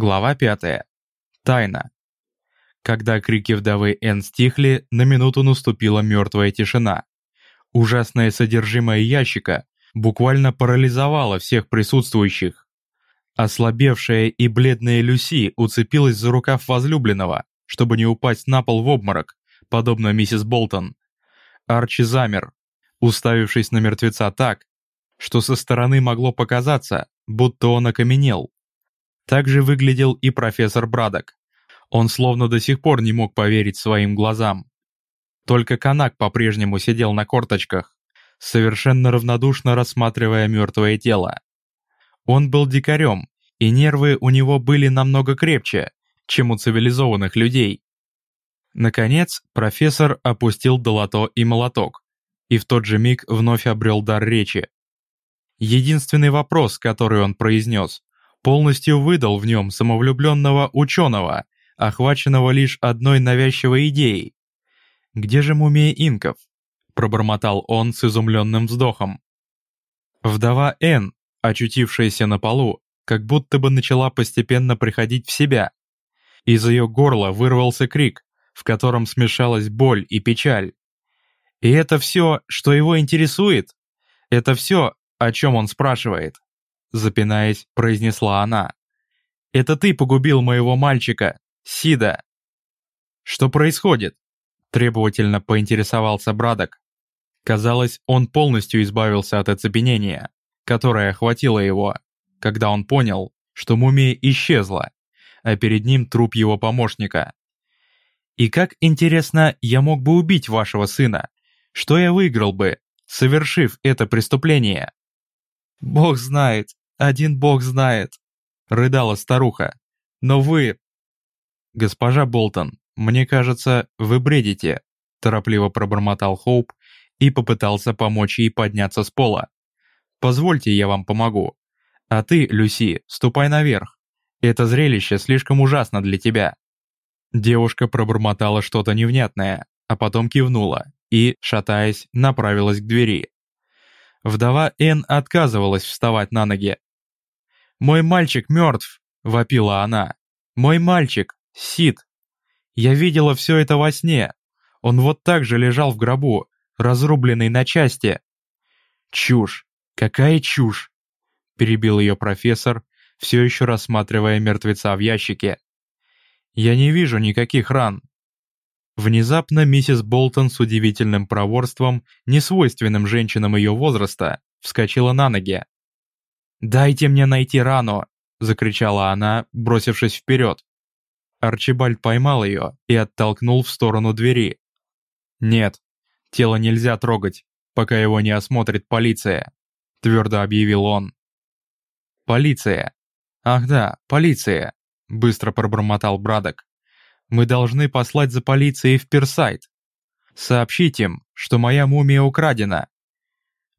Глава 5. Тайна. Когда крики вдовы Н стихли, на минуту наступила мертвая тишина. Ужасное содержимое ящика буквально парализовало всех присутствующих. Ослабевшая и бледная Люси уцепилась за рукав возлюбленного, чтобы не упасть на пол в обморок, подобно миссис Болтон. Арчи замер, уставившись на мертвеца так, что со стороны могло показаться, будто он окаменел. Так же выглядел и профессор Брадок. Он словно до сих пор не мог поверить своим глазам. Только Канак по-прежнему сидел на корточках, совершенно равнодушно рассматривая мертвое тело. Он был дикарем, и нервы у него были намного крепче, чем у цивилизованных людей. Наконец, профессор опустил долото и молоток, и в тот же миг вновь обрел дар речи. Единственный вопрос, который он произнес, полностью выдал в нем самовлюбленного ученого, охваченного лишь одной навязчивой идеей. «Где же мумия инков?» – пробормотал он с изумленным вздохом. Вдова Н, очутившаяся на полу, как будто бы начала постепенно приходить в себя. Из ее горла вырвался крик, в котором смешалась боль и печаль. И это все, что его интересует? Это все, о чем он спрашивает? Запинаясь, произнесла она. «Это ты погубил моего мальчика, Сида!» «Что происходит?» – требовательно поинтересовался Брадок. Казалось, он полностью избавился от оцепенения, которое охватило его, когда он понял, что мумия исчезла, а перед ним труп его помощника. «И как, интересно, я мог бы убить вашего сына? Что я выиграл бы, совершив это преступление?» «Бог знает», один бог знает», — рыдала старуха. «Но вы...» «Госпожа Болтон, мне кажется, вы бредите», — торопливо пробормотал Хоуп и попытался помочь ей подняться с пола. «Позвольте, я вам помогу. А ты, Люси, ступай наверх. Это зрелище слишком ужасно для тебя». Девушка пробормотала что-то невнятное, а потом кивнула и, шатаясь, направилась к двери. Вдова Н отказывалась вставать на ноги, «Мой мальчик мертв!» — вопила она. «Мой мальчик! Сид! Я видела все это во сне. Он вот так же лежал в гробу, разрубленный на части». «Чушь! Какая чушь!» — перебил ее профессор, все еще рассматривая мертвеца в ящике. «Я не вижу никаких ран». Внезапно миссис Болтон с удивительным проворством, несвойственным женщинам ее возраста, вскочила на ноги. «Дайте мне найти рану!» — закричала она, бросившись вперед. Арчибальд поймал ее и оттолкнул в сторону двери. «Нет, тело нельзя трогать, пока его не осмотрит полиция», — твердо объявил он. «Полиция! Ах да, полиция!» — быстро пробормотал Брадок. «Мы должны послать за полицией в Персайт. Сообщить им, что моя мумия украдена.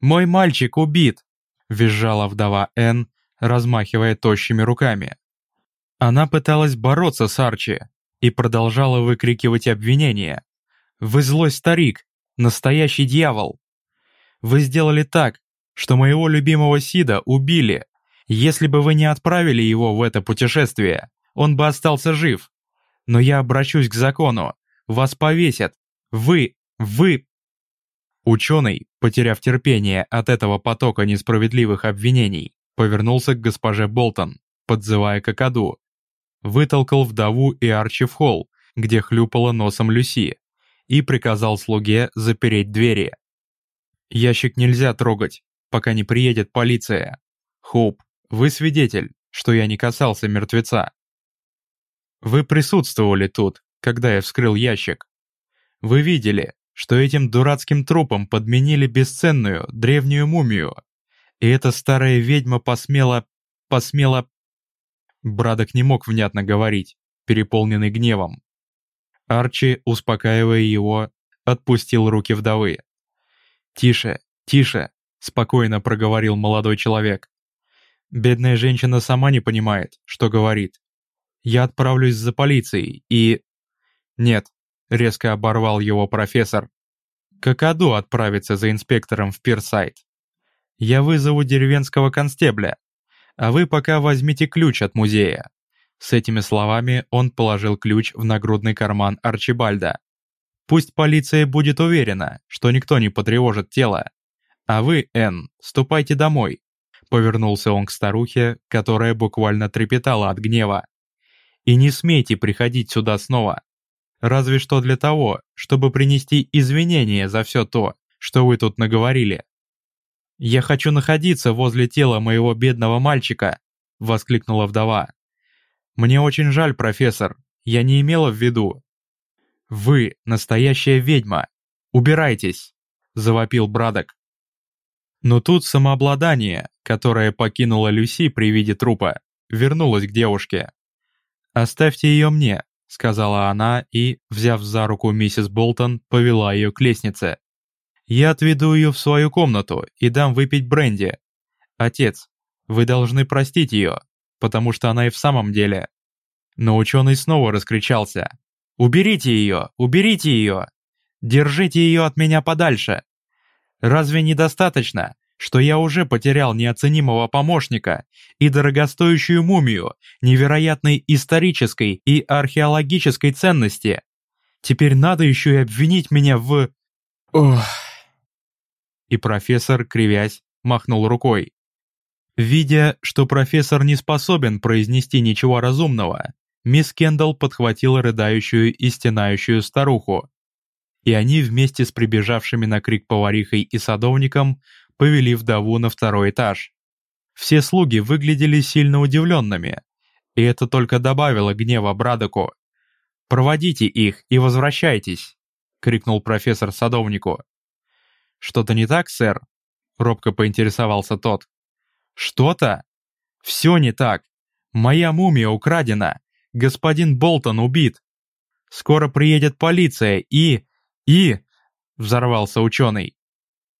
Мой мальчик убит!» Визжала вдова Н, размахивая тощими руками. Она пыталась бороться с Арчи и продолжала выкрикивать обвинения. «Вы злой старик, настоящий дьявол! Вы сделали так, что моего любимого Сида убили. Если бы вы не отправили его в это путешествие, он бы остался жив. Но я обращусь к закону. Вас повесят. Вы, вы Ученый, потеряв терпение от этого потока несправедливых обвинений, повернулся к госпоже Болтон, подзывая Кокоду. Вытолкал вдову и Арчи в холл, где хлюпала носом Люси, и приказал слуге запереть двери. «Ящик нельзя трогать, пока не приедет полиция. Хоуп, вы свидетель, что я не касался мертвеца. Вы присутствовали тут, когда я вскрыл ящик. Вы видели, что этим дурацким трупом подменили бесценную, древнюю мумию. И эта старая ведьма посмела... посмела... Брадок не мог внятно говорить, переполненный гневом. Арчи, успокаивая его, отпустил руки вдовы. «Тише, тише», — спокойно проговорил молодой человек. «Бедная женщина сама не понимает, что говорит. Я отправлюсь за полицией и...» «Нет, — резко оборвал его профессор. «Какаду отправится за инспектором в Пирсайд. Я вызову деревенского констебля, а вы пока возьмите ключ от музея. С этими словами он положил ключ в нагрудный карман Арчибальда. «Пусть полиция будет уверена, что никто не потревожит тело. А вы, Энн, ступайте домой». Повернулся он к старухе, которая буквально трепетала от гнева. «И не смейте приходить сюда снова. Разве что для того, чтобы принести извинения за все то, что вы тут наговорили». «Я хочу находиться возле тела моего бедного мальчика», — воскликнула вдова. «Мне очень жаль, профессор, я не имела в виду». «Вы настоящая ведьма! Убирайтесь!» — завопил Брадок. Но тут самообладание, которое покинуло Люси при виде трупа, вернулось к девушке. «Оставьте ее мне», — сказала она и, взяв за руку миссис Болтон, повела ее к лестнице. «Я отведу ее в свою комнату и дам выпить бренди. Отец, вы должны простить ее, потому что она и в самом деле. Но ученый снова раскричался. «Уберите ее! Уберите ее! Держите ее от меня подальше! Разве недостаточно, что я уже потерял неоценимого помощника и дорогостоящую мумию невероятной исторической и археологической ценности? Теперь надо еще и обвинить меня в... Ох... И профессор, кривясь, махнул рукой. Видя, что профессор не способен произнести ничего разумного, мисс Кендалл подхватила рыдающую и стенающую старуху. И они вместе с прибежавшими на крик поварихой и садовником повели вдову на второй этаж. Все слуги выглядели сильно удивленными, и это только добавило гнева Брадоку. «Проводите их и возвращайтесь!» — крикнул профессор садовнику. «Что-то не так, сэр?» — робко поинтересовался тот. Что-то? Все не так. Моя мумия украдена. Господин Болтон убит. Скоро приедет полиция и... и... Взорвался ученый.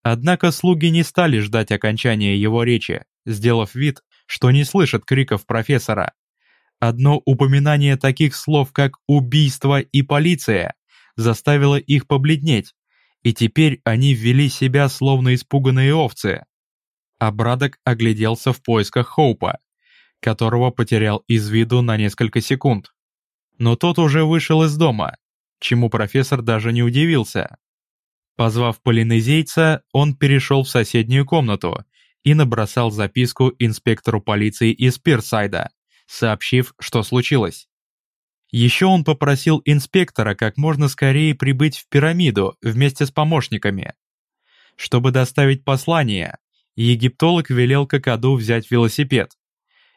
Однако слуги не стали ждать окончания его речи, сделав вид, что не слышат криков профессора. Одно упоминание таких слов, как «убийство» и «полиция» заставило их побледнеть, и теперь они ввели себя словно испуганные овцы а Брадок огляделся в поисках Хоупа, которого потерял из виду на несколько секунд. Но тот уже вышел из дома, чему профессор даже не удивился. Позвав полинезийца, он перешел в соседнюю комнату и набросал записку инспектору полиции из Пирсайда, сообщив, что случилось. Еще он попросил инспектора как можно скорее прибыть в пирамиду вместе с помощниками. Чтобы доставить послание, египтолог велел Кокаду взять велосипед.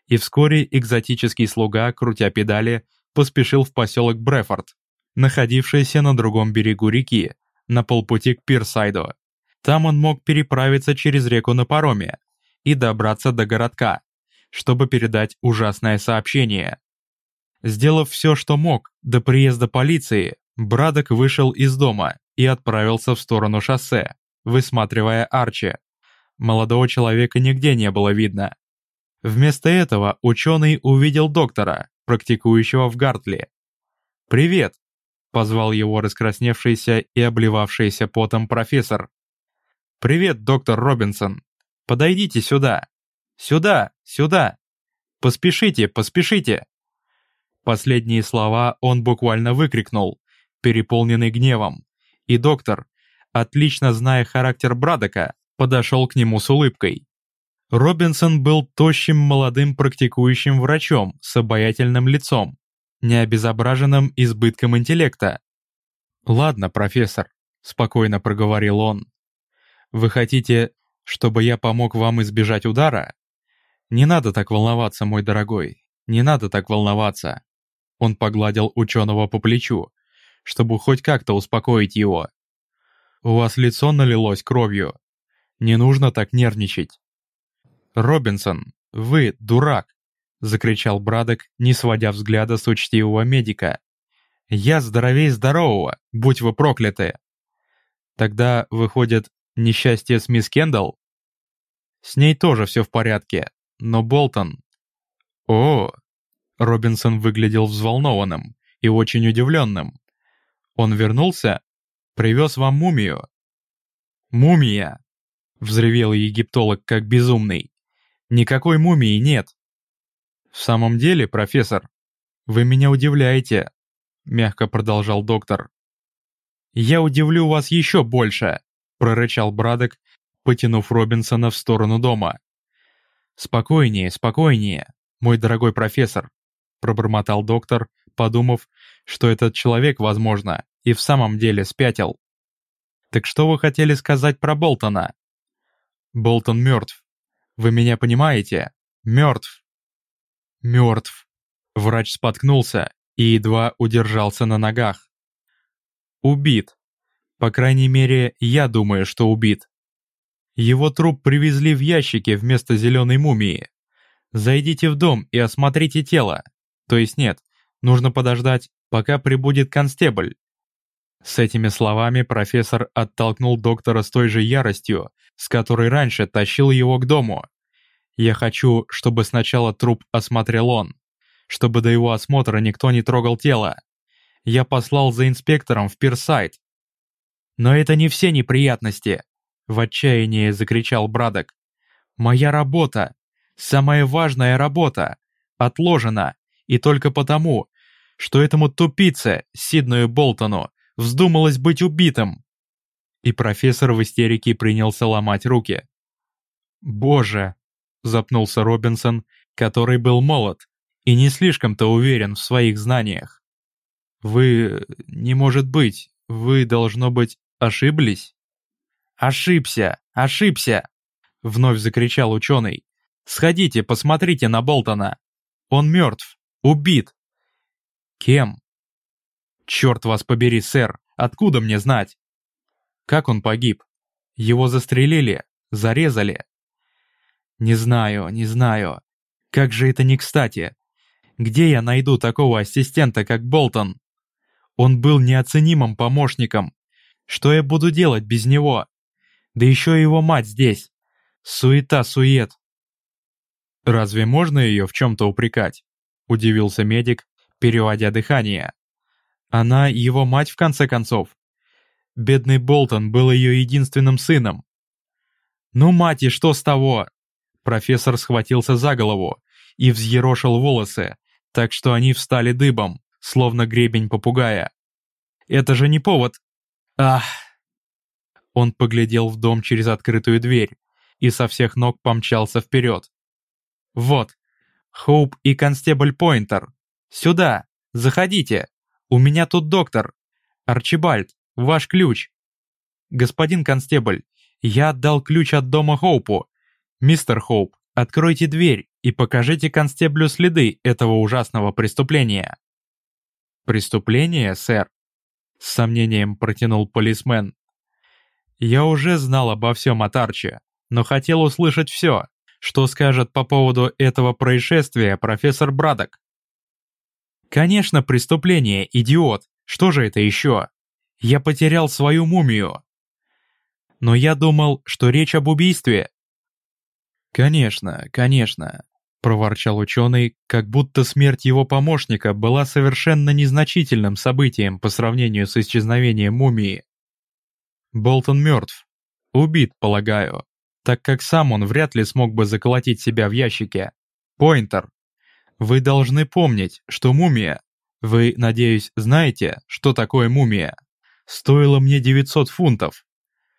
И вскоре экзотический слуга, крутя педали, поспешил в поселок Брефорд, находившийся на другом берегу реки, на полпути к Пирсайду. Там он мог переправиться через реку на пароме и добраться до городка, чтобы передать ужасное сообщение. Сделав все, что мог, до приезда полиции, Брадок вышел из дома и отправился в сторону шоссе, высматривая Арчи. Молодого человека нигде не было видно. Вместо этого ученый увидел доктора, практикующего в Гартли. «Привет!» — позвал его раскрасневшийся и обливавшийся потом профессор. «Привет, доктор Робинсон! Подойдите сюда! Сюда! Сюда! Поспешите, поспешите!» Последние слова он буквально выкрикнул, переполненный гневом, и доктор, отлично зная характер Брадока, подошел к нему с улыбкой. Робинсон был тощим молодым практикующим врачом с обаятельным лицом, не обезображенным избытком интеллекта. «Ладно, профессор», — спокойно проговорил он. «Вы хотите, чтобы я помог вам избежать удара? Не надо так волноваться, мой дорогой, не надо так волноваться». Он погладил ученого по плечу, чтобы хоть как-то успокоить его. «У вас лицо налилось кровью, не нужно так нервничать. «Робинсон, вы дурак!» — закричал Брадок, не сводя взгляда с учтивого медика. «Я здоровей здорового, будь вы прокляты!» «Тогда, выходит, несчастье с мисс Кендалл?» «С ней тоже все в порядке, но Болтон...» «О!» Робинсон выглядел взволнованным и очень удивленным. «Он вернулся? Привез вам мумию?» «Мумия!» Взревел египтолог как безумный. Никакой мумии нет. В самом деле, профессор, вы меня удивляете», — мягко продолжал доктор. «Я удивлю вас еще больше», — прорычал Брадок, потянув Робинсона в сторону дома. «Спокойнее, спокойнее, мой дорогой профессор», — пробормотал доктор, подумав, что этот человек, возможно, и в самом деле спятил. «Так что вы хотели сказать про Болтона?» «Болтон мертв. Вы меня понимаете? Мертв». «Мертв». Врач споткнулся и едва удержался на ногах. «Убит. По крайней мере, я думаю, что убит. Его труп привезли в ящике вместо зеленой мумии. Зайдите в дом и осмотрите тело. То есть нет, нужно подождать, пока прибудет констебль. С этими словами профессор оттолкнул доктора с той же яростью, с которой раньше тащил его к дому. Я хочу, чтобы сначала труп осмотрел он, чтобы до его осмотра никто не трогал тело. Я послал за инспектором в Пирсайд. Но это не все неприятности. В отчаянии закричал Брадок. «Моя работа! Самая важная работа! Отложена! И только потому, что этому тупице, Сидною Болтону, вздумалось быть убитым!» И профессор в истерике принялся ломать руки. «Боже!» — запнулся Робинсон, который был молод и не слишком-то уверен в своих знаниях. «Вы... не может быть, вы, должно быть, ошиблись?» «Ошибся! Ошибся!» — вновь закричал ученый. «Сходите, посмотрите на Болтона! Он мертв! Убит!» «Кем?» «Черт вас побери, сэр! Откуда мне знать?» «Как он погиб? Его застрелили? Зарезали?» «Не знаю, не знаю. Как же это не кстати! Где я найду такого ассистента, как Болтон? Он был неоценимым помощником. Что я буду делать без него?» Да еще и его мать здесь. Суета-сует. «Разве можно ее в чем-то упрекать?» – удивился медик, переводя дыхание. «Она его мать, в конце концов. Бедный Болтон был ее единственным сыном». «Ну, мать, и что с того?» Профессор схватился за голову и взъерошил волосы, так что они встали дыбом, словно гребень попугая. «Это же не повод...» «Ах!» Он поглядел в дом через открытую дверь и со всех ног помчался вперед. «Вот, Хоуп и констебль Пойнтер. Сюда, заходите. У меня тут доктор. Арчибальд, ваш ключ. Господин констебль, я отдал ключ от дома Хоупу. Мистер Хоуп, откройте дверь и покажите констеблю следы этого ужасного преступления». «Преступление, сэр?» С сомнением протянул полисмен. Я уже знал обо всем от Арчи, но хотел услышать все, что скажет по поводу этого происшествия профессор Брадок. Конечно, преступление, идиот. Что же это еще? Я потерял свою мумию. Но я думал, что речь об убийстве. Конечно, конечно, проворчал ученый, как будто смерть его помощника была совершенно незначительным событием по сравнению с исчезновением мумии. Болтон мертв. Убит, полагаю, так как сам он вряд ли смог бы заколотить себя в ящике. Пойнтер, вы должны помнить, что мумия... Вы, надеюсь, знаете, что такое мумия? Стоило мне 900 фунтов.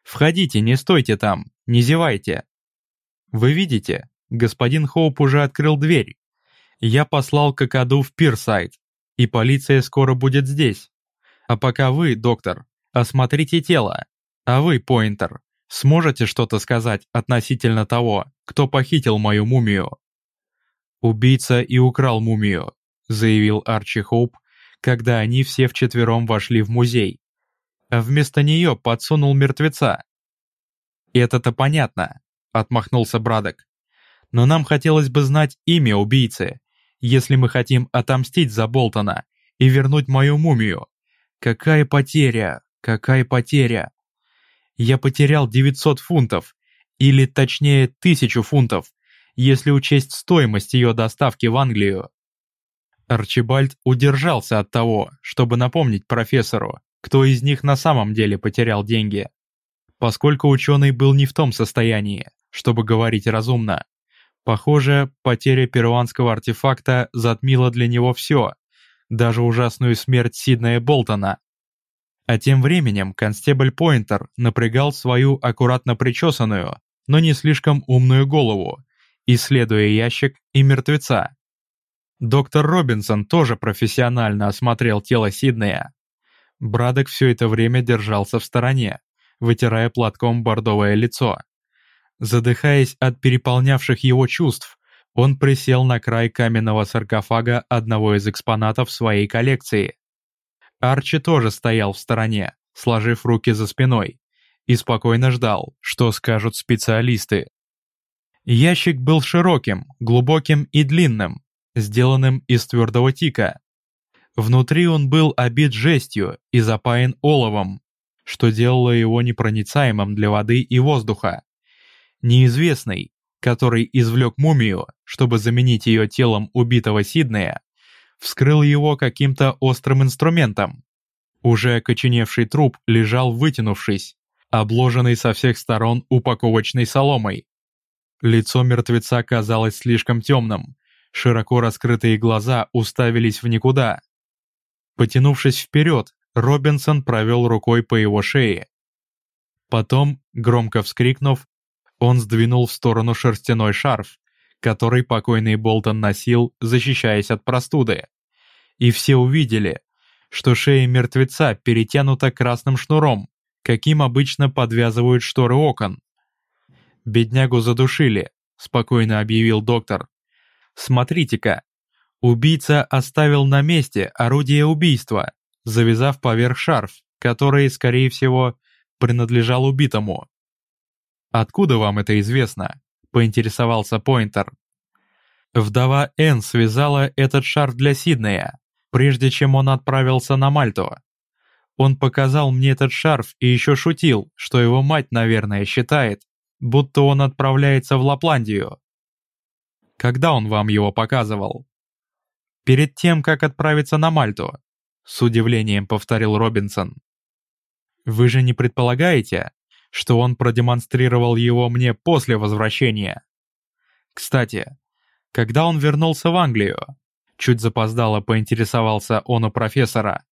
Входите, не стойте там, не зевайте. Вы видите, господин Хоуп уже открыл дверь. Я послал Кокоду в Пирсайд, и полиция скоро будет здесь. А пока вы, доктор, осмотрите тело. А вы, Пойнтер, сможете что-то сказать относительно того, кто похитил мою мумию?» «Убийца и украл мумию», — заявил Арчи Хоуп, когда они все вчетвером вошли в музей. А вместо нее подсунул мертвеца. «Это-то понятно», — отмахнулся Брадок. «Но нам хотелось бы знать имя убийцы, если мы хотим отомстить за Болтона и вернуть мою мумию. Какая потеря, какая потеря!» я потерял 900 фунтов, или точнее 1000 фунтов, если учесть стоимость ее доставки в Англию. Арчибальд удержался от того, чтобы напомнить профессору, кто из них на самом деле потерял деньги. Поскольку ученый был не в том состоянии, чтобы говорить разумно. Похоже, потеря перуанского артефакта затмила для него все, даже ужасную смерть Сиднея Болтона. А тем временем констебль Пойнтер напрягал свою аккуратно причесанную, но не слишком умную голову, исследуя ящик и мертвеца. Доктор Робинсон тоже профессионально осмотрел тело Сиднея. Брадок все это время держался в стороне, вытирая платком бордовое лицо. Задыхаясь от переполнявших его чувств, он присел на край каменного саркофага одного из экспонатов своей коллекции. Арчи тоже стоял в стороне, сложив руки за спиной, и спокойно ждал, что скажут специалисты. Ящик был широким, глубоким и длинным, сделанным из твердого тика. Внутри он был обит жестью и запаян оловом, что делало его непроницаемым для воды и воздуха. Неизвестный, который извлек мумию, чтобы заменить ее телом убитого Сиднея, вскрыл его каким-то острым инструментом. Уже окоченевший труп лежал вытянувшись, обложенный со всех сторон упаковочной соломой. Лицо мертвеца казалось слишком темным, широко раскрытые глаза уставились в никуда. Потянувшись вперед, Робинсон провел рукой по его шее. Потом, громко вскрикнув, он сдвинул в сторону шерстяной шарф, который покойный Болтон носил, защищаясь от простуды. И все увидели, что шея мертвеца перетянута красным шнуром, каким обычно подвязывают шторы окон. «Беднягу задушили», — спокойно объявил доктор. «Смотрите-ка, убийца оставил на месте орудие убийства, завязав поверх шарф, который, скорее всего, принадлежал убитому. «Откуда вам это известно?» — поинтересовался Пойнтер. Вдова Энн связала этот шарф для Сиднея, прежде чем он отправился на Мальту. Он показал мне этот шарф и еще шутил, что его мать, наверное, считает, будто он отправляется в Лапландию. Когда он вам его показывал? Перед тем, как отправиться на Мальту, с удивлением повторил Робинсон. Вы же не предполагаете, что он продемонстрировал его мне после возвращения. Кстати, когда он вернулся в Англию, чуть запоздало поинтересовался он у профессора.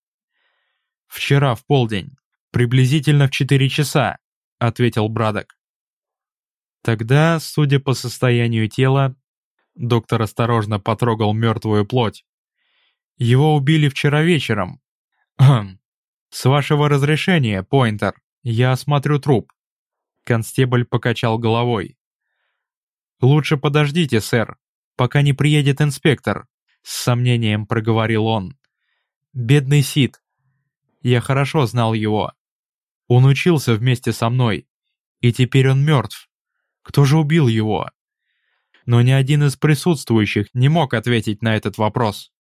«Вчера в полдень, приблизительно в четыре часа», — ответил Брадок. Тогда, судя по состоянию тела, доктор осторожно потрогал мертвую плоть. Его убили вчера вечером. С вашего разрешения, Пойнтер. «Я осмотрю труп». Констебль покачал головой. «Лучше подождите, сэр, пока не приедет инспектор», — с сомнением проговорил он. «Бедный Сид. Я хорошо знал его. Он учился вместе со мной, и теперь он мертв. Кто же убил его?» Но ни один из присутствующих не мог ответить на этот вопрос.